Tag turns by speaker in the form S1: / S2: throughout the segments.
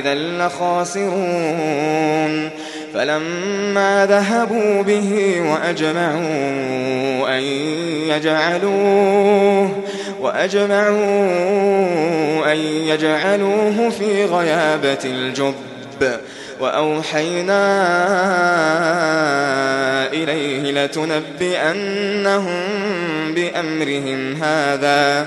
S1: إذا لخاسرون. فلما ذهبوا به وأجمعوا أن يجعلوه وأجمعوا أن يجعلوه في غيابة الجب. وأوحينا إليه لتنبئنهم بأمرهم هذا.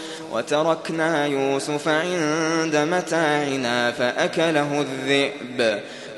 S1: وتركنا يوسف عند متاعنا فأكله الذئب.